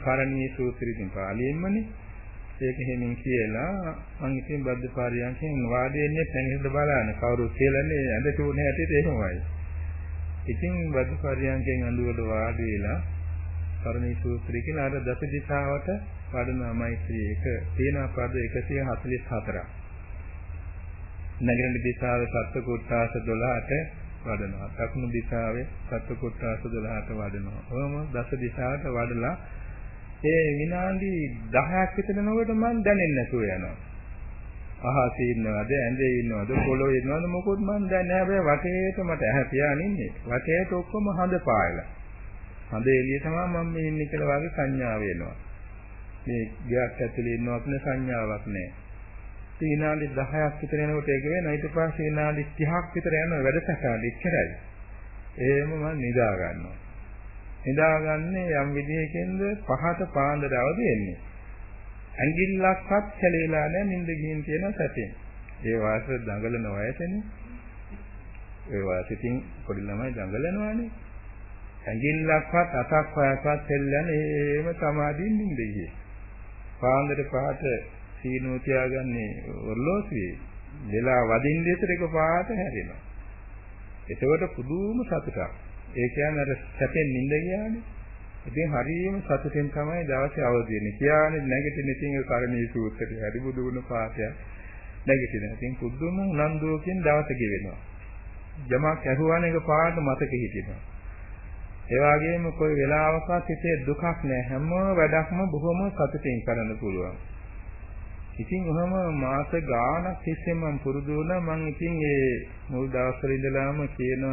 කොන කරණීය සූත්‍රයෙන් පාලියෙන්මනේ ඒක හිමින් කියලා මං ඉතින් බද්ද පාරියන්කෙන් වාදෙන්නේ පැනිරද බලන්න කවුරු කියලානේ ඇඳ තුනේ හැටියට එහෙමයි. ඉතින් බද්ද පාරියන්කෙන් අඳුරට වාඩි වෙලා කරණීය සූත්‍රය කියලා අර දස දිශාවට වඩනා මෛත්‍රී එක තියෙන පද 144ක්. නැගෙනහිර දිශාවේ සත්ත්ව කොට්ටාස 12ට වඩනවා. දකුණු දිශාවේ සත්ත්ව කොට්ටාස 12ට වඩනවා. ඔහොම දස දිශාවට වඩලා ඒ විනාඩි 10ක් විතර යනකොට මම දැනෙන්නේ නැතුව යනවා. අහසේ ඉන්නවද ඇඳේ ඉන්නවද පොළොවේ ඉන්නවද මොකොත් මම දන්නේ නැහැ හැබැයි වටේට මට ඇහැ පියාගෙන ඉන්නේ. වටේට ඔක්කොම හඳ පායලා. හඳ එළිය තමයි මම මේ ඉන්නේ කියලා වගේ සංඥාව එනවා. මේ ගයක් ඇතුලේ ඉන්නවත් නේ සංඥාවක් නැහැ. විනාඩි 10ක් විතර යනකොට ඒක වෙනවා. ඊට පස්සේ විනාඩි 30ක් විතර යනවා වැඩසටහන ඉච්චරයි. එහෙම මම නිදා ගන්නවා. නිදාගන්නේ යම් විදිහකින්ද පහත පාන්දර අවදි වෙන්නේ. ඇඟිල්ලක්වත් කැලේලා නැහැ නිින්ද ගිහින් තියෙන සැපෙන්. ඒ වාස දඟලන වයසනේ. ඒ වාසිතින් පොඩි ළමයි දඟලනවානේ. ඇඟිල්ලක්වත් අතක් වයසවත් දෙල්ලන්නේ ඒම සමාධියෙන් නිින්ද ගියේ. පාන්දර පහට සීනෝ තියාගන්නේ ඔර්ලෝසුවේ. වෙලා වදින්න දෙතර එක පාට හැරෙනවා. එතකොට පුදුම සතුටක්. ඒ කියන්නේ අර සැපෙන් නිඳ ගියානේ. ඉතින් හරියම සතුටෙන් තමයි දවසේ අවදි වෙන්නේ. කියන්නේ නැගිටින ඉතින් ඒ කරණීය සූත්‍රය හරි බුදු ගුණ පාඨයක් නැගිටින. ඉතින් පුදුම උනන්දුවකින් දවස ගෙවෙනවා. යමක් ඇහුවාන එක පාට මතක හිටිනවා. ඒ වගේම કોઈ වෙලාවකත් හිතේ දුකක් නැහැ. හැම වැඩක්ම බොහොම සතුටින් කරන්න පුළුවන්. ඉතින් ඔහම මාස ගාණක් තිස්සේ මම පුරුදු වුණා. මම ඉතින් ඒ මුල් දවස්වල ඉඳලාම කියන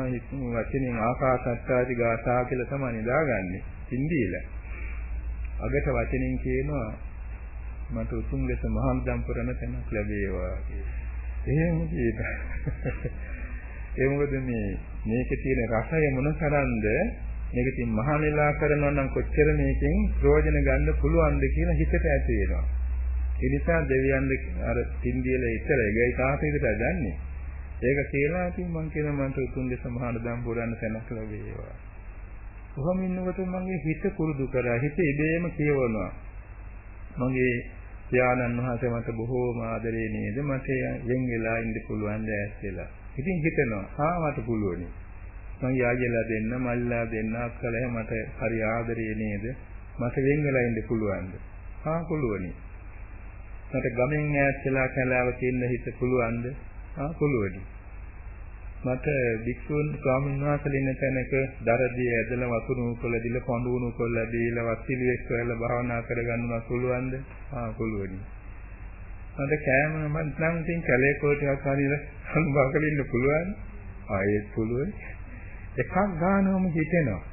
වචනෙන් ආකාශත්තාදි ගාථා කියලා තමයි නිදාගන්නේ. හින්දියලා අගට වචනෙන් කියනවා මට උතුම් ලෙස මහාන්දම් පුරන තැනක් ලැබේවා. එහෙම කියත ඒ මොකද මේ මේකේ තියෙන රසය මොනතරම්ද? මේක තින් මහානෙලා කරනවා නම් කොච්චර මේකෙන් ප්‍රයෝජන ගන්න පුළුවන්ද කියලා හිතට ඇති වෙනවා. ඒ නිසා දෙවියන් අර තින්දියල ඉතර ඒකයි තාපේකට ගන්නෙ. ඒක කියලා ඉතින් මං කියන මන්ට උතුම් දෙස මහාන දම් පුරන්න තැනක් ලැබේවා. කොහොම ඉන්නකොට මගේ හිත කුරුදු කරා හිත ඉබේම කියවනවා. මගේ ඥානන් වහන්සේ මට බොහෝම ආදරේ නේද මට යෙන් වෙලා ඉන්න පුළුවන් දැස් කියලා. ඉතින් හිතනවා හා මට පුළුවනි. මං යායලා දෙන්න මල්ලා දෙන්න අක්කලා මට හරි ආදරේ නේද මට වෙන් වෙලා ඉන්න පුළුවන්ද? හා පුළුවනි. මට ගමෙන් ඈත් වෙලා කැලාවක ඉන්න හිත පුළුවන්ද? ආ පුළුවනි. මට භික්ෂුන් ස්වාමීන් වහන්සේලා ඉන්න තැනක දරදී ඇදලා වතුරු උකල දිල පඳුණු උකල දීලා වත්තිලියෙක් කරලා භාවනා කරගන්න පුළුවන්ද? ආ පුළුවනි. මට කෑම මම නම් ඉතින් කැලේ කොටයක් හරියට අනුභව කරලා ඉන්න පුළුවන්. ආයෙත් පුළුවන්. එකක් ගන්නවම හිතෙනවා.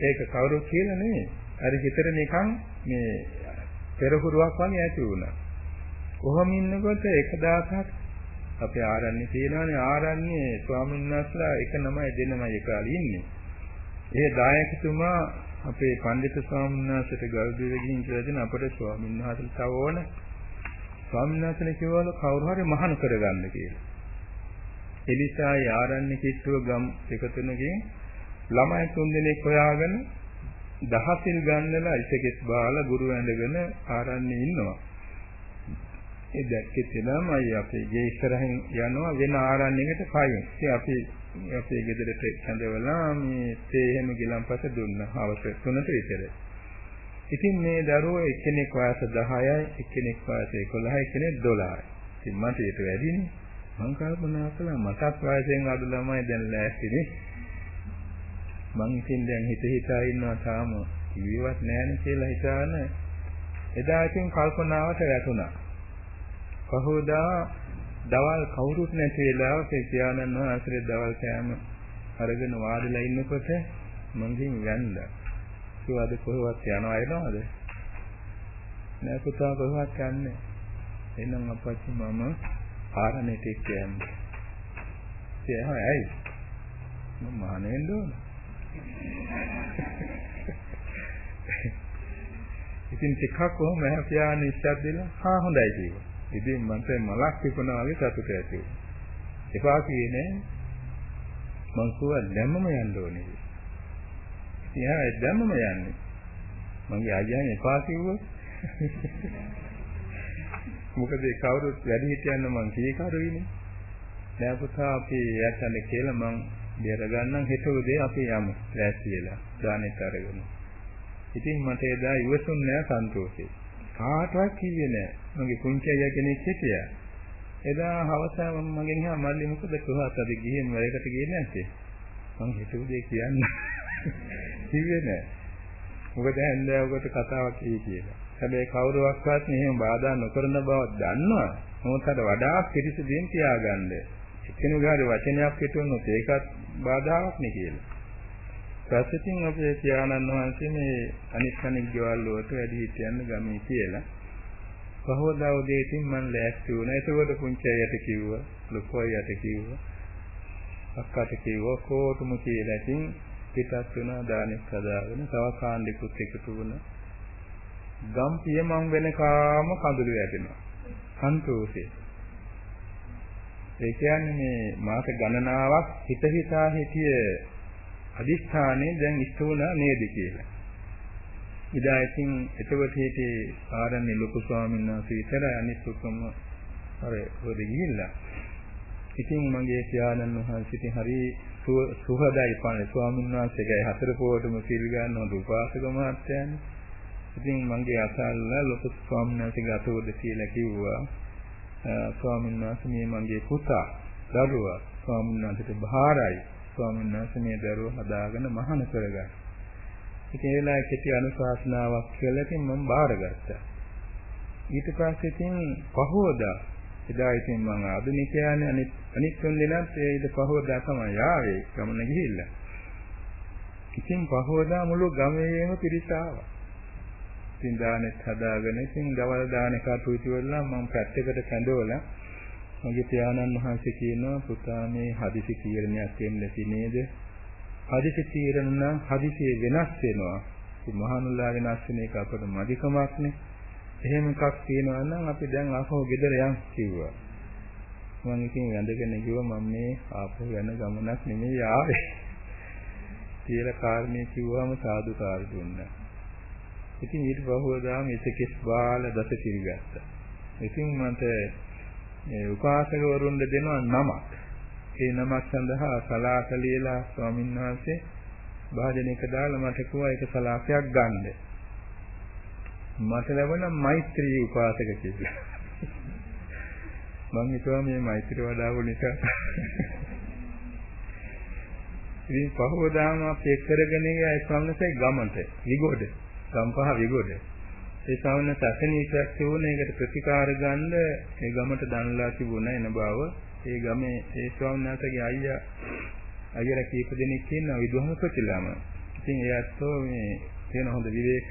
ඒක කවුරු කියලා නෙමෙයි. අර හිතට නිකන් මේ පෙරහුරුවක් වගේ ඇති වුණා. කොහොම ඉන්නකොට එක දවසක් අපේ ආරණ්‍ය තියෙනවානේ ආරණ්‍ය ස්වාමීන් වහන්සේලා එක නමයි දෙනමයි එකලා ඉන්නේ. ඒ දායකතුමා අපේ පඬිතු ස්වාමීන් වහන්සේට ගල්දුව ගිහින් කියලා දෙන අපේ ස්වාමීන් වහන්සේට තව ඕන ස්වාමීන් වහන්සේ කියවල කවුරු හරි මහාන කරගන්න කියලා. එනිසා ආරණ්‍ය කිට්ටුව ගම් එක තුනකින් ළමයි තුන් දෙනෙක් හොයාගෙන දහසිල් ගන්නලා ඉසකෙස් බාලා ගුරු ඇඳගෙන ආරන්නේ ඉන්නවා. ඒ දැක්කේ තෙනමයි අපේ ගේ ඉස්සරහින් යනවා වෙන ආරණ්‍යයකට කයින්. ඉතින් අපි අපේ ගෙදරට කැඳවලා මේ තේ එහෙම ගිලම්පස දුන්නා. හවස 3ට විතර. ඉතින් මේ දරුවෝ එක්කෙනෙක් වයස 10යි, එක්කෙනෙක් වයස 11යි, එක්කෙනෙක් 12යි. ඉතින් මට ඒක වැඩිනේ. මං කල්පනා කළා මටත් වයසෙන් අඩු ළමයි දැන් ලෑස්තිනේ. මං ඉතින් දැන් හිත හිතා ඉන්නවා තාම කිවිවත් නැහැනේ කියලා හිතාන එදා ඉතින් කල්පනාවට වැටුණා. පහෝදා දවල් කවුරුත් නැති වෙලාවක පියාණන් වහන්සේ දවල් කෑම අරගෙන වාඩිලා ඉන්නකොට මංගින් වැන්දා. කිව්වද කොහෙවත් යනවා එනවද? නෑ පුතා කොහෙවත් යන්නේ. එහෙනම් අපච්චි මම ආරණේට යන්නේ. එයා ඇයි? මම මහණෙන්ද ඕන. ඉතින් ටිකක් කොහොම මම පියාණන් ඉස්සත් දෙලා හා හොඳයි කිව්වා. ඉතින් මන්ට මලක් පිපුණා වගේ සතුට ඇති වුණා. එපා කියන්නේ මං කිව්වා දැම්මම යන්න ඕනේ. ඉතින් ආයෙ දැම්මම යන්නේ. මගේ අයියා එපා කිව්වොත් මොකද ඒ කවුරුත් වැඩි හිටියන්න මං කී කරුයිනේ. නෑ පුතා අපි යැත්තනේ කියලා මං බේර ගන්නම් හෙට උදේ අපි යමු. ලෑස්ති වෙලා දානෙත් අරගෙන. ඉතින් මට එදා ඉවසුන් නෑ සන්තෝෂේ. කාටවත් කිව්වේ නෑ. මගේ පුංචි අයියා කෙනෙක් හිටියා. එදා හවස මම මගෙන් අහා මල්ලි මොකද කොහොමද අද ගිහින් වැඩකට ගියේ නැත්තේ? මං හිත උදේ කියන්න. කිව්වේ නෑ. මොකද හැන්දෑවකට කතාවක් කියේ කියලා. හැබැයි කවුරුවක්වත් මෙහෙම බාධා නොකරන බව දන්නවා. මොකද වඩා පිරිසිදුෙන් තියාගන්න. එකිනෙකාගේ වචනයක් හිතුනොත් ඒකත් බාධාවක් නේ කියලා. පස්සෙන් අපේ පියාණන් වහන්සේ මේ අනිත් කෙනෙක් ගෙවල් වලට වැඩි හිටියන්න ගමේ කියලා. පහවදා උදේටින් මම ලෑස්ති වුණා. ඒකවල පුංචි අයට කිව්වා, ලොකු අයට කිව්වා. අක්කට කිව්වා කොටුම කියලා. ඉතින් පිටත් වෙනා දානෙක් හදාගෙන තව කාණ්ඩිකුත් එකතු වුණා. ගම් පියමන් වෙනකාම කඳුළු වැටෙනවා. සන්තෝෂේ. ඒ කියන්නේ මේ මාස ගණනාවක් හිත හිතා හිටිය අදිස්ථානේ දැන් ඉස්ත වුණා නේද කියලා. ඉදා ඉතින් එතකොට හිටියේ ආරණ්‍ය ලොකු ස්වාමීන් වහන්සේ විතර අනිත් ඔක්කොම අර හොද ගිහිල්ලා. ඉතින් මගේ පියාණන් වහන්සේට හරි සුහදයි පානේ ස්වාමීන් වහන්සේගේ හතර පොවටම සිල් ගන්න හොඳ උපාසක මහත්තයානේ. ඉතින් මගේ අසල්ල ලොකු ස්වාමීන් වහන්සේගේ අතෝද කියලා කිව්වා. ස්වාමීන් වහන්සේ මේ මගේ පුතා දරුවා ස්වාමීන් වහන්සේට බහාරයි. ස්වාමීන් වහන්සේ මේ දරුවා හදාගෙන මහාන කරගන්න. ඉතින් ඒ වෙලාවේ කෙටි අනුශාසනාවක් කියලා ඉතින් මම බාරගත්තා. ඊට පස්සේ ඉතින් පහෝදා එදා ඉතින් මම ආධුනිකයානේ අනිත් අනිත් තුන් දෙනාත් ඒ ඉත පහෝදා තමයි ආවේ ගමන ගිහිල්ලා. ඉතින් පහෝදා මුළු ගමේම පිරිස ආවා. ඉතින් දානෙත් හදාගෙන ඉතින් දවල් දානේ කටයුතු වලලා මම පැත්තකට කැඳවලා මගේ පියාණන් වහන්සේ කියනවා පුතා මේ හදිසි තීරණයක් වෙන්න නේද? හදිසි තීරණ නම් හදිසියේ වෙනස් වෙනවා. ඉතින් මහානුලා වෙනස් වෙන එක අපට මදිකමක්නේ. එහෙම එකක් තියෙනවා නම් අපි දැන් ආපහු ගෙදර යන් කිව්වා. මම ඉතින් වැඳගෙන කිව්වා මම මේ ආපහු යන ගමනක් නෙමෙයි ආවේ. කියලා කාරණේ කිව්වම සාදුකාර දුන්නා. ඉතින් ඊට පහුවදාම ඉතකෙස් බාල දස පිළිගත්තා. ඉතින් මට මේ උපාසකවරුන්ට දෙනවා නමක්. ඒ නමක් සඳහා සලාක ලියලා ස්වාමීන් වහන්සේ භාජනයක දාලා මට කිව්වා ඒක සලාකයක් ගන්න. මට ලැබුණ මෛත්‍රී උපාසක කියලා. මම හිතුවා මේ මෛත්‍රී වඩාවු නිසා. ඉතින් පහවදාම අපි කරගෙන ගියා ස්වාමීන්සේ ගමන්ට විගොඩ. ගම්පහ විගොඩ. ඒ ශ්‍රාවණ සසනීපයක් තිබුණා ඒකට ප්‍රතිකාර ගන්න ඒ ගමට දන්ලා තිබුණා එන බව. ඒ ගමේ ඒ ශ්‍රාවණයාගේ අයියා අයියලා කීප දෙනෙක් ඉන්නවා විදුහමපතිලාම ඉතින් ඒ අත්ෝ මේ තියෙන හොඳ විවේක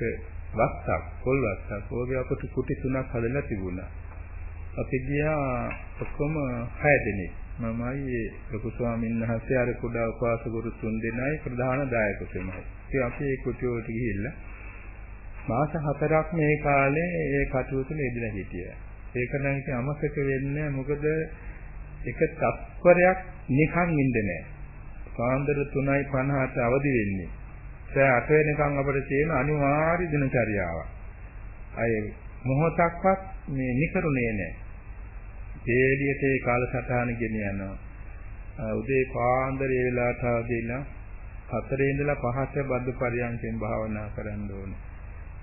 වස්සක් පොල් වස්සක් ඕගේ අපට කුටි තුනක් හදලා තිබුණා. අපි ගියා ඔක්කොම 6 දෙනෙක්. මමයි ලොකු ස්වාමීන් වහන්සේ අර කුඩා උපාසකවරු තුන් දෙනයි ප්‍රධාන දායක තුමයි ඉතින් අපි ඒ කුටියට ගිහිල්ලා මාස හතරක් මේ කාලේ ඒ කටයුතු ලැබිලා හිටියා. ඒක නම් ඉතින් අමතක වෙන්නේ මොකද එක තත්පරයක් නිකන් ඉන්නේ නැහැ. පාන්දර 3:50ට අවදි වෙන්නේ. ඒ 8 වෙනකන් අපිට තියෙන අනිවාර්ය දිනචරියාවක්. අය මොහොතක්වත් මේ නිකරුණේ නැහැ. දෙලියට ඒ කාලසටහන ගෙන යනවා. උදේ පාන්දර ඒ වෙලාවට ආවදීලා හතරේ ඉඳලා පහට බද්ද පරියන්කෙන් භාවනා කරන්න ඕනේ.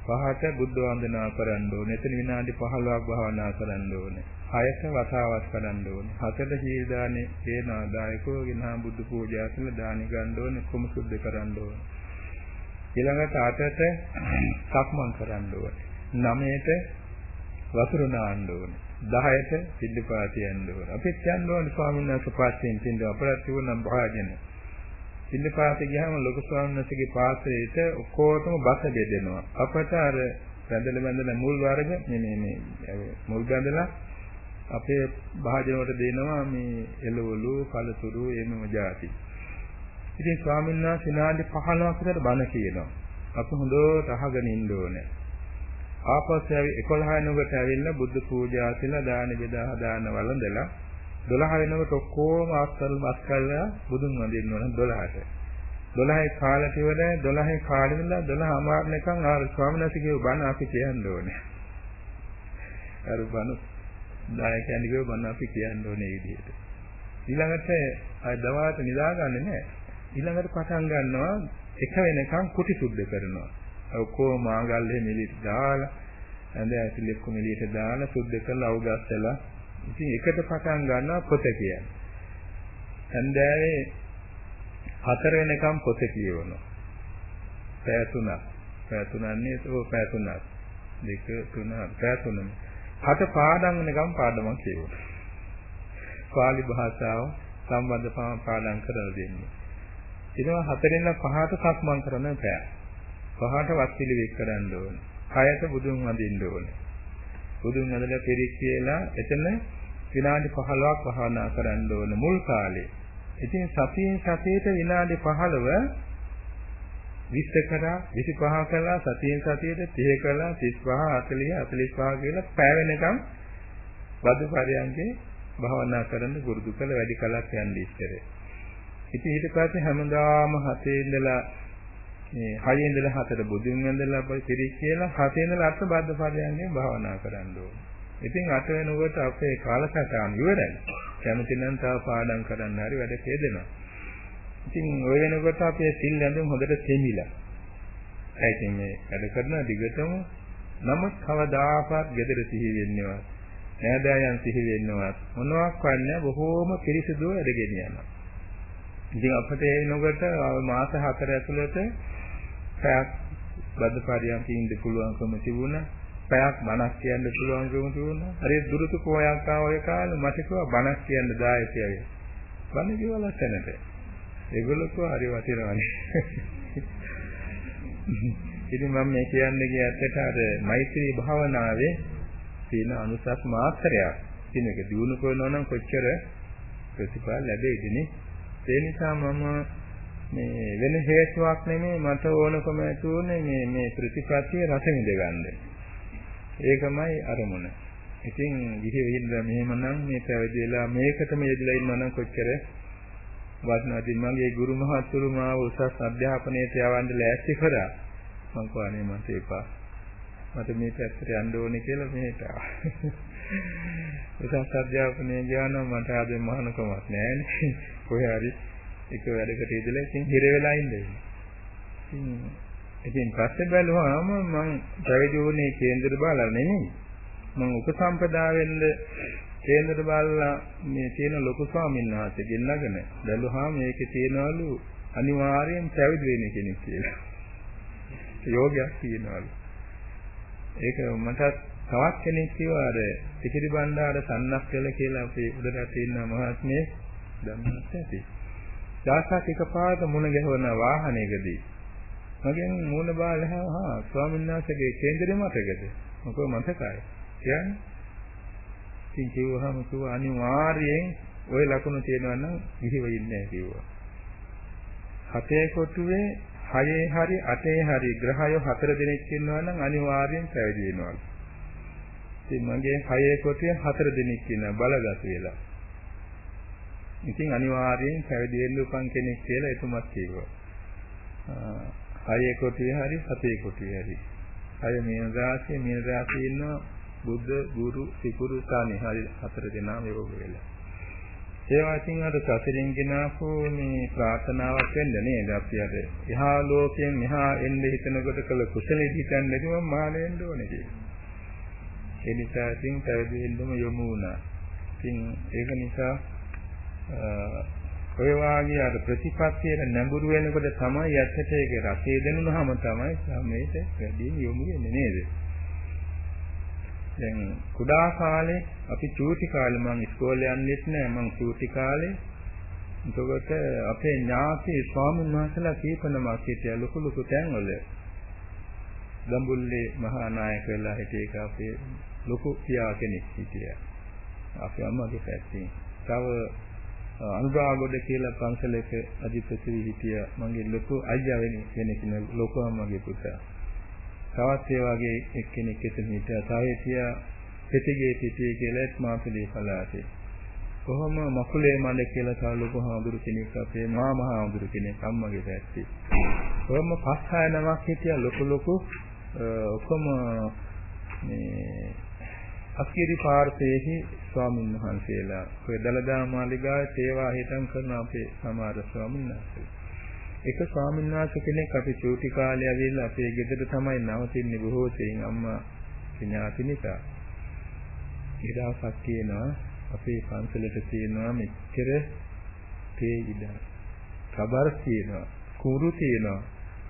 පහට බුද්ධ වන්දනා කරන්න ඕනේ. එතන විනාඩි 15ක් භාවනා කරන්න ඕනේ. හයට වතාවක් කරන්න ඕනේ. හතට සීල් දානේ තේන ආදායකෝ ගිනා බුදු පූජා කරලා දානි ගන්න ඕනේ. කොම සුද්ධ කරන්න ඕනේ. ඊළඟට අටට සක්මන් කරන්න ඕනේ. නවයට වතුර නාන්න ඕනේ. 10ට පිළිපාත යන්න ඕන. අපිත් යන්න ඕන ස්වාමීන් වහන්සේ පස්සෙන් තින්ද අපරාධ තිබුණා භාජන. පිළිපාත ගියාම ලොකු ස්වාමීන් වහන්සේගේ පාත්‍රයට ඔක්කොටම බස බෙදෙනවා. අපට අර බැඳලා බැඳලා මුල් වර්ග මේ මේ මේ මුල් බැඳලා අපේ භාජන වලට දෙනවා මේ එළවලු, කලතුරු, එමෙම જાති. ඉතින් ස්වාමීන් වහන්සේ විනාඩි 15ක් විතර බණ කියනවා. අපි හොඳට අහගෙන ඉන්න ඕනේ. ආපස්සෙ 11 වෙනකොට ඇවිල්ලා බුද්ධ පූජා කියලා දාන බෙදා හදාන වළඳලා 12 වෙනකොට ඔක්කොම ආස්තල් බස් කරලා බුදුන් වඳින්න ඕන 12ට. 12 කාලට ඉවර 12 කාලෙ ඉඳලා 12 අමාරණකම් ආර ස්වාමීන් වහන්සේගේ බණ අපි කියන්න ඕනේ. අර බණ දායකයන් කිව්ව බණ අපි කියන්න ඕනේ මේ විදිහට. ඊළඟට අය දවල්ට නිදාගන්නේ නැහැ. ඊළඟට පටන් ගන්නවා එක වෙනකන් කුටි සුද්ධ කරනවා. ඔක්කොම මාගල්ලේ මෙලිට දාලා ඇඳ ඇතුලේ කො මෙලියට දාලා සුද්ධ කරලා අවුගස්සලා ඉතින් එකට පටන් ගන්නවා පොත කියන්නේ. හන්දෑවේ හතර වෙනකම් පොත කියවනවා. පැය තුනක්. පැය තුනන්නේ ඒක පැය තුනක්. දෙක තුන පැය තුනම. හත පාඩම් වෙනකම් පාඩමක් කියවනවා. පාලි භාෂාව සම්බන්ධ පාඩම් කරලා දෙන්නේ. ඊට හතරෙන් පහට සක්මන් කරන පැය. පහට වත් පිළිවෙක් කරන්න ඕනේ. හයට බුදුන් වඳින්න ඕනේ. බුදුන් වඳලා පෙරික් කියලා එතන විනාඩි 15ක් වහනා කරන්න ඕනේ මුල් කාලේ. ඉතින් සතියෙන් සතියට විනාඩි 15 20 කරා 25 කළා සතියෙන් සතියට 30 කළා 35 40 45 කියලා පැය වෙනකම් වදු පරයන්ගේ භාවනා කරන්න පුරුදු කළ වැඩි කලක් යන්නේ ඉස්සරේ. ඉතින් ඊට පස්සේ හැමදාම හතේ ඉඳලා මේ හයේ ඉඳලා හතට බුදුන් වැඳලා පිරි කියලා හතේ ඉඳලා අට බද්ධ පදයන්ගෙන් භාවනා කරන්න ඕනේ. ඉතින් අට වෙනකොට අපේ කාලසටහන ඉවරයි. කැමති නම් තව පාඩම් කරන්න හරි වැඩ හේදෙනවා. ඉතින් ඔය වෙනකොට අපේ සිල් ඇඳුම් හොඳට තෙමිලා. ඒ කියන්නේ වැඩ කරන දිගටම නමුත් කවදාකවත් gedara සිහි වෙන්නේවත් නෑදෑයන් සිහි වෙන්නවත් මොනවක් වන්නේ බොහෝම පිරිසිදුව වැඩගෙන යනවා. ඉතින් අපිට එනකොට මාස 4 ඇතුළත පැයක් බද්ද පරියන්ක ඉන්න පුළුවන්කම තිබුණා. පැයක් බණක් කියන්න පුළුවන්කම තිබුණා. හරි දුරුතු කෝයක් ආවය කාලේ මට කිව්වා බණක් කියන්න දායකයයි. බණ කිව්වා ලස්සනට. ඒගොල්ලෝ කිව්වා හරි වටිනවනේ. ඉතින් මම මේ කියන්නේ කිය ඇත්තට අර මෛත්‍රී භාවනාවේ තියෙන අනුසස් මාත්‍රයක්. ඉතින් ඒක දිනු කරනවා නම් කොච්චර ප්‍රතිඵල ලැබෙයිද නේ? ඒ නිසා මම මේ වෙන හේතුවක් නෙමෙයි මට ඕනකම ඇතුනේ මේ මේ ප්‍රතිපත්තිය රස විඳ ගන්න. ඒකමයි අරමුණ. ඉතින් විහි විහිඳ මෙහෙමනම් මේ පැවිදි වෙලා මේකටම යෙදලා ඉන්නවා නම් කොච්චර වටිනවද මගේ ගුරු මහත්තුරු මාව උසස් අධ්‍යාපනයට යවන්න ලෑස්ති කරා. මං කවන්නේ මට එපා. මට මේ පැත්තට යන්න ඕනේ කියලා මෙහෙට උසස් අධ්‍යාපනය ගියානම් මට ආද මහානකමක් නැහැ කොහේ හරි එක වැඩකට ඉඳලා ඉතින් හිර වෙලා ඉන්නේ. ඉතින් ඉතින් පස්සේ බැලුවාම මම පැවිදි වුණේ කේන්දර බාලා නෙමෙයි. මම උපසම්පදා වෙන්න කේන්දර බාලා මේ තියෙන ලොකු ස්වාමීන් වහන්සේ ගෙන්නගෙන බැලුවාම මේකේ තියනවලු අනිවාර්යෙන් පැවිදි වෙන්න කෙනෙක් කියලා. යෝගයක් තියනවලු. ඒක මට තවත් කෙනෙක් කිව්වා අර පිටිරි බණ්ඩාර සන්නස්කල කියලා අපේ උඩරට ඉන්න මහත්මිය දන්නත් ඇති. දාසක් එකපාරට මුණ ගැහුවන වාහනයකදී මගෙන් මූණ බාලහා හා ස්වාමීන් වහන්සේගේ කේන්දරේ මතකද? මොකද මතකයි. කියන්නේ ඉතින් කිව්වහම කිව්වා අනිවාර්යයෙන් ওই ලකුණු තියෙනවා නම් ඉහිව ඉන්නේ කිව්වා. හතේ කොටුවේ හයේ හරි අටේ හරි ග්‍රහයෝ හතර දෙනෙක් ඉන්නවා නම් අනිවාර්යෙන් පැවිදි වෙනවා. ඉතින් මගේ හයේ කොටුවේ හතර දෙනෙක් ඉන්නවා බලගත් වෙලා. ඉතින් අනිවාර්යෙන් පැවිදි වෙන්න උපන් කෙනෙක් කියලා එතුමත් කිව්වා. හයේ කොටුවේ හරි හතේ කොටුවේ හරි. හය මීන රාශිය මීන රාශියේ ඉන්න බුද්ධ ගුරු සිකුරු ස්ථානේ හරි හතර දෙනාම යෝග වෙලා. ඒ වගේම අර සතරින් ගෙනාපු මේ ප්‍රාර්ථනාවක් වෙන්න නේද අපි අර එහා ලෝකයෙන් මෙහා එන්න හිතනකොට කළ කුසලෙ හිතන්නේ නැතිව මහාන වෙන්න ඕනේ කියලා. ඒ නිසා ඉතින් පැවිදි වෙන්නම යොමු වුණා. ඉතින් ඒක නිසා ඔය වාගේ අර ප්‍රතිපත්තියට නැඹුරු වෙනකොට තමයි ඇත්තට ඒක රසය දැනුනහම තමයි සමේට වැඩි යොමු වෙන්නේ නේද? දැන් කුඩා කාලේ අපි චූටි කාලේ මම ඉස්කෝලේ යන්නෙත් නෑ මම චූටි කාලේ. එතකොට අපේ ඥාති ස්වාමීන් වහන්සේලා කීපනමක් හිටියා ලොකු ලොකු තැන්වල. ගම්බුල්ලේ මහා නායක වෙලා හිටිය එක අපේ ලොකු පියා කෙනෙක් හිටියා. අපේ අම්මගේ පැත්තෙන්. තව අනුරාගොඩ කියලා පන්සලක අධිපති හිටිය මගේ ලොකු අයියා වෙන කෙනෙක් නේ ලොකු අම්මගේ පුතා තවත් ඒ වගේ එක්කෙනෙක් එතන හිටියා. තව හිටියා පෙතිගේ පිටියේ කියලා මාපිලේ පළාතේ. කොහොම මකුලේ මඩ කියලා තව ලොකු හාමුදුරු කෙනෙක් අපේ මාමා හාමුදුරු කෙනෙක් අම්මගේ පැත්තේ. කොහොම පස් හය නමක් හිටියා ලොකු ලොකු ඔක්කොම මේ අස්කිරි පාර්ශ්වයේහි ස්වාමීන් වහන්සේලා ඔය දලදා මාලිගාවේ සේවා හිතන් කරන අපේ සමහර ස්වාමීන් වහන්සේලා එක ස්වාමීන් වහන්සේ කෙනෙක් අපි චූටි කාලේ ඇවිල්ලා අපේ ගෙදර තමයි නවතින්නේ බොහෝ සෙයින් අම්මා ඥාති නිසා. ඊදවසක් කියනවා අපේ පන්සලට තියෙනවා මෙච්චර තේ ඉඩ. කබර් තියෙනවා, කුරු තියෙනවා.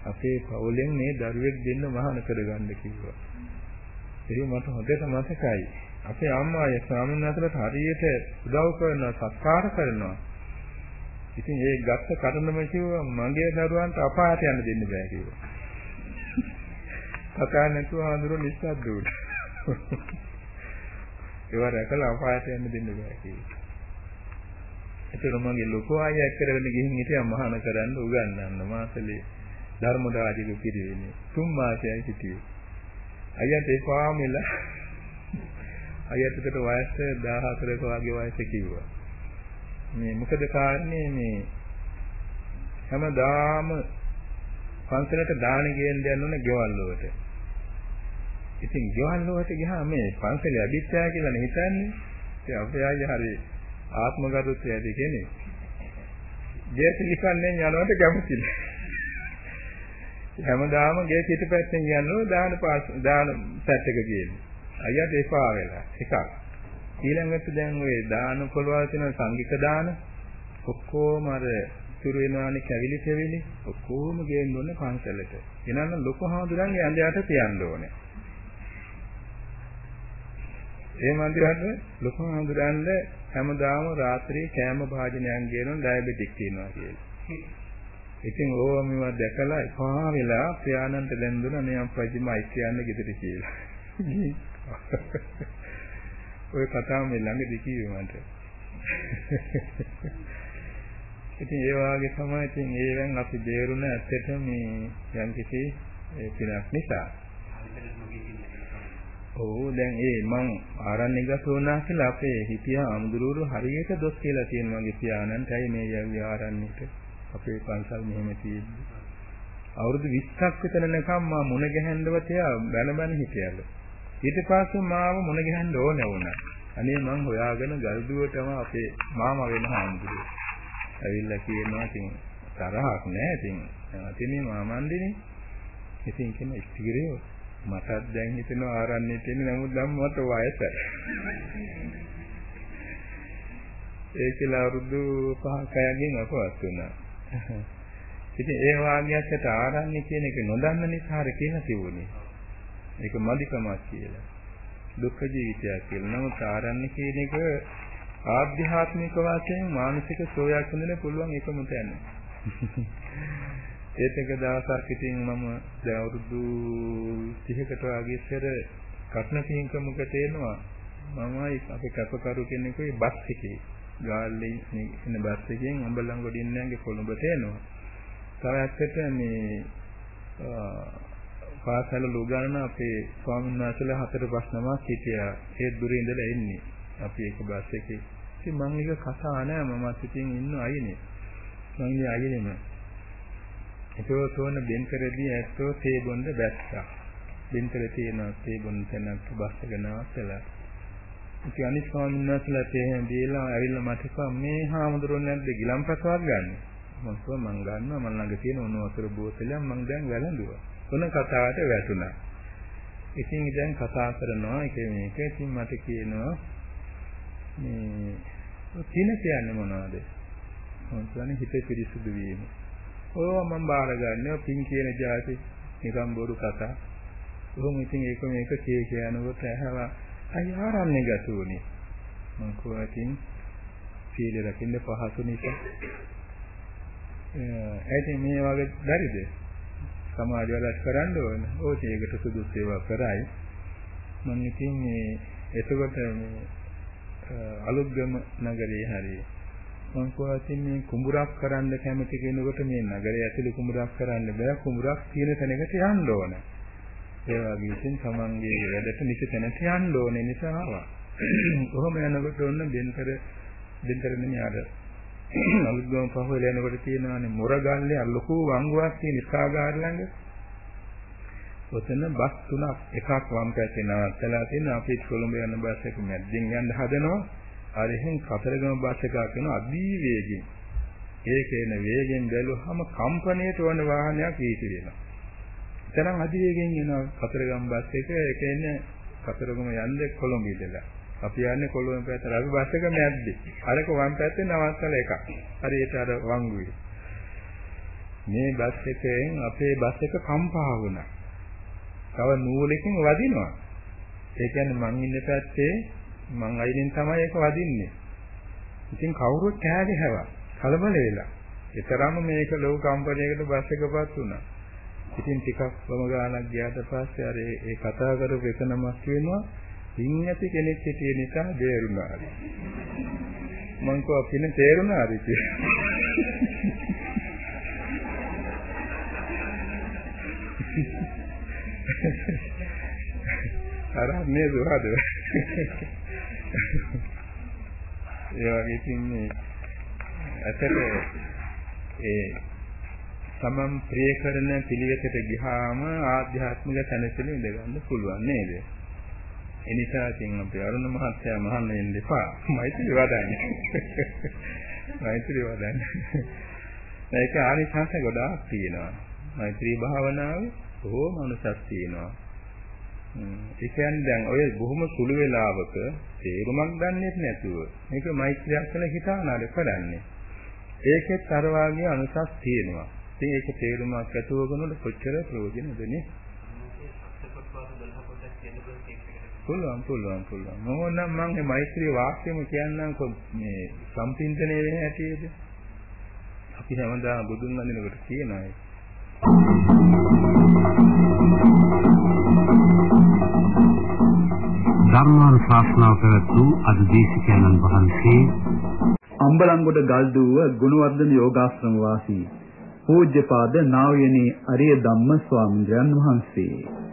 අපේ පවුලෙන් මේ දරුවෙක් දෙන්න මහාන කරගන්න කිව්වා. ඒක මට හොඳට මතකයි. අපේ අම්මා ඒ ස්වාමීන් වහන්සේට හරියට උදව් කරනවා, සත්කාර කරනවා. ඉතින් ඒ ගත්ත කරුණම කිව්වා මගේ දරුවන්ට අපායට යන්න දෙන්න බෑ කිව්වා. කතා නැතුව අඳුර නිස්සද්ද උඩ. ඒවා රැකලා අපායට යන්න දෙන්න බෑ කිව්වා. ඒතර මගේ ලොකෝ අයියා කරගෙන ගිහින් හිටියා මහාන කරන්න උගන්වන්න මාසලේ ධර්මදාජික පිරිවෙන්නේ. තුන් මාසයයි හිටියේ. අයියාට ඒ පාමිලා අයියාට වයස 14ක වගේ වයස කිව්වා. මේ මොකද කාරණේ මේ හැමදාම පන්සලට දාන ගේන්න යන්න ඕනේ ගෙවල් වලට. ඉතින් ගෙවල් වලට ගියාම මේ පන්සලේ අභිත්‍යා කියලා නේ හිතන්නේ. ඒ අපේ අය හරි ආත්මගරුත්වය ඇති කෙනෙක්. ගේ පිළිකන්නේ යනවට කැමති නෑ. හැමදාම ගේ පිටපැත්තෙන් යනවා දාන පාස් දාන පැත්තක ගියන්නේ. අයියට එපා වෙලා එකක්. ඊළඟට දැන් ওই දාන පොළවල් තියෙන සංගීත දාන ඔක්කොම අර ඉතුරු වෙනවානේ කැවිලි කැවිලි ඔක්කොම ගේන්න ඕනේ පන්සලට. එනනම් ලොකු හාමුදුරන්ගේ ඇඳයට තියන්න ඕනේ. ඒ මන්දිරයට ලොකු හාමුදුරන්ට හැමදාම රාත්‍රියේ කෑම භාජනයන් ගේනවා ඩයබටික් තියෙනවා කියලා. ඉතින් ඕවා මේවා දැකලා එපා වෙලා ප්‍රයාණන්ට දැන්දුනා නේ අප්පජිමයි කියන්නේ ගෙදර කියලා. ඔය කතාව මේ ළඟදී කිව්වේ මට. ඉතින් ඒ වාගේ තමයි ඉතින් ඒවෙන් අපි දේරුණ ඇත්තට මේ යම් කිසි පිනක් නිසා. ඔව් දැන් ඒ මං ආරණ්‍ය ගතෝනා කියලා අපේ හිතියා අමුදුරුරු හරියට දොස් කියලා තියෙන මගේ පියාණන්ටයි මේ යව්වේ ආරණ්‍යට. අපේ පන්සල් මෙහෙම තියෙද්දි. අවුරුදු 20ක් විතර නැකම් මා මුණ ගැහෙන්නව තියා බැන බැන හිටියලු. ඊට පස්සේ මාව මුණ ගැහෙන්න ඕනේ වුණා. අනේ මං හොයාගෙන ගල්දුවටම අපේ මාමා වෙන හාමුදුරුවෝ. ඇවිල්ලා කියනවා ඉතින් තරහක් නෑ ඉතින් අතිනේ මාමන්දිනේ. ඉතින් කියන ඉස්තිගිරියෝ මටත් දැන් හිතෙනවා ආරන්නේ තියෙන නමුත් දැන් මට වයසයි. ඒ කියලා අවුරුදු 5ක යකින් අපවත් වුණා. ඉතින් ඒ වාග්යකට ආරන්නේ කියන එක නොදන්න නිසා හර කියලා තිබුණේ. ඒක මදිකමක් කියලා. දුක්ඛ ජීවිතයක් කියලා. නමුත් ආරණ්‍ය කියන එක ආධ්‍යාත්මික වශයෙන් මානසික සෝයක් හොඳින පුළුවන් එකම තැන. ඒත් එක දවසක් ඉතින් මම දැන් අවුරුදු 30කට වගේ ඉස්සර කටන පින්කමකට එනවා. මමයි අපේ කපකරු කෙනෙකුයි බස් එකේ ගාල්ලේ ඉන්න බස් එකෙන් අම්බලන්ගොඩින් යන්නේ කොළඹට එනවා. තව ඇත්තට මේ පාසල ලුගාන අපේ ස්වාමීන් වහන්සේලා හතර පහ නමක් හිටියා. ඒ දුරින් ඉඳලා එන්නේ. අපි එක බස් එකේ. ඉතින් මම එක කතා නෑ මම ඉතින් ඉන්න අයිනේ. මම ඉන්නේ අයිනේම. ඒකෝ තෝන බෙන්කරදී ඇත්තෝ තේ බොන්න බැස්සා. බෙන්කර තියෙන තේ බොන්න තැනක් බස් එක නවත්තලා. ඉතින් අනිත් ස්වාමීන් වහන්සේලා තේ දීලා ඇවිල්ලා මට කිව්වා මේ හාමුදුරුවෝ නැද්ද ගිලම්පසවක් ගන්න. මම කිව්වා මං ගන්නවා මං ළඟ තියෙන උණු වතුර බෝතලයක් මං දැන් වැළඳුවා. ඔන්න කතාවට වැටුණා. ඉතින් දැන් කතා කරනවා එක මේක ඉතින් මට කියනවා මේ තින කියන්නේ මොනවද? මම කියන්නේ හිත පිරිසුදු වීම. ඕවා මම බාර ගන්නවා පින් කියන જાති නිකම් බොරු කතා. කොහොම ඉතින් ඒක මේක කිය කියනකොට ඇහවා අය ආරන්නේ ගතුනේ මං කෝටින් සීල රකින්න පහසු නිසා. ඇයි මේ වගේ බැරිද? සමාජ වැඩක් කරන්න ඕන. ඕක ඒකට සුදුසු ඒවා කරයි. මම ඉතින් මේ එතකොට මේ අලුත්ගම නගරයේ හරිය මං කෝටින් මේ කුඹුරක් කරන්න කැමති කෙනෙකුට මේ නගරය ඇතුලේ කුඹුරක් කරන්න බෑ. කුඹුරක් තියෙන තැනකට යන්න ඕන. ඒ වගේ ඉතින් තමන්ගේ වැඩට නිසි තැනට යන්න ඕනේ නිසා ආවා කොහොම යනකොට ඔන්න බෙන්තර බෙන්තර නෙමෙයි අර අලුත්ගම පහුවෙල යනකොට තියෙනවානේ මොරගල්ලේ අර ලොකු වංගුවක් තියෙන ඉස්කාගාර ළඟ. ඔතන බස් තුනක් එකක් වම් පැත්තේ නවත්තලා තියෙන අපි කොළඹ යන බස් එක මැද්දෙන් යන්න හදනවා. අරහෙන් කතරගම බස් එකක් යන අදී වේගෙන්. ඒකේන වේගෙන් බැලුවහම කම්පණයට වන වාහනයක් ඊටි වෙනවා. එතරම් අදී වේගෙන් එන කතරගම බස් එක ඒ කියන්නේ කතරගම යන්නේ කොළඹ ඉඳලා. අපි යන්නේ කොළඹ පැත්තට අපි බස් එක මැද්දේ. අරක වම් පැත්තේ නවත්තලා එකක්. හරියට අර වංගුවේ. මේ බස් එකෙන් අපේ බස් එක කම්පා වුණා. තව නූලකින් වදිනවා. ඒ කියන්නේ මං ඉන්න පැත්තේ මං අයිනෙන් තමයි ඒක වදින්නේ. ඉතින් කවුරුත් කෑ ගැහුවා. කලබල වෙලා. ඒතරම් මේක ලෝක කම්පණයකට බස් එකපත් වුණා. ඉතින් ටිකක් වම ගානක් ගියාට පස්සේ අර ඒ කතා කරපු එක නමක් වෙනවා පින් ඇති කෙනෙක් හිටිය නිසා බේරුණා. මං කෝ පින තේරුණාද කියලා. අරන්නේ දුරද? ඒ වගේ තින්නේ ඇතට ඒ තමන් ප්‍රිය කරන පිළිවෙතට ගියාම ආධ්‍යාත්මික තැනසෙල ඉඳගන්න පුළුවන් නේද? ඒ නිසා ඉතින් අපි අරුණ මහත්තයා මහන්න වෙන්න එපා. මෛත්‍රී වදන්නේ. මෛත්‍රී වදන්නේ. ඒක ආනිසංස ගොඩාක් තියෙනවා. මෛත්‍රී භාවනාවේ බොහෝම අනුසස් තියෙනවා. ඒ කියන්නේ දැන් ඔය බොහොම සුළු වෙලාවක තේරුමක් ගන්නෙත් නැතුව මේක මෛත්‍රියක් කියලා හිතානාද කරන්නේ. ඒකෙත් අර වාගේ අනුසස් තියෙනවා. ඉතින් ඒක තේරුමක් ඇතුව කරනකොට කොච්චර ප්‍රයෝජනද නේ? පුළුවන් පුළුවන් පුළුවන්. මොනනම් මම මේ මෛත්‍රී වාක්‍යෙම කියන්නම් මේ සම්පින්තනේ වෙන හැටිද? අපි හැමදාම බුදුන් වඳිනකොට කියනවා ඒක. ධර්මානුශාසනාව පැවැත් වූ අද දේශකයන්න් වහන්සේ අම්බලන්ගොඩ ගල්දුව ගුණවර්ධන යෝගාශ්‍රම වාසී පූජ්‍යපාද නා වූ අරිය ධම්ම ස්වාමීන් වහන්සේ.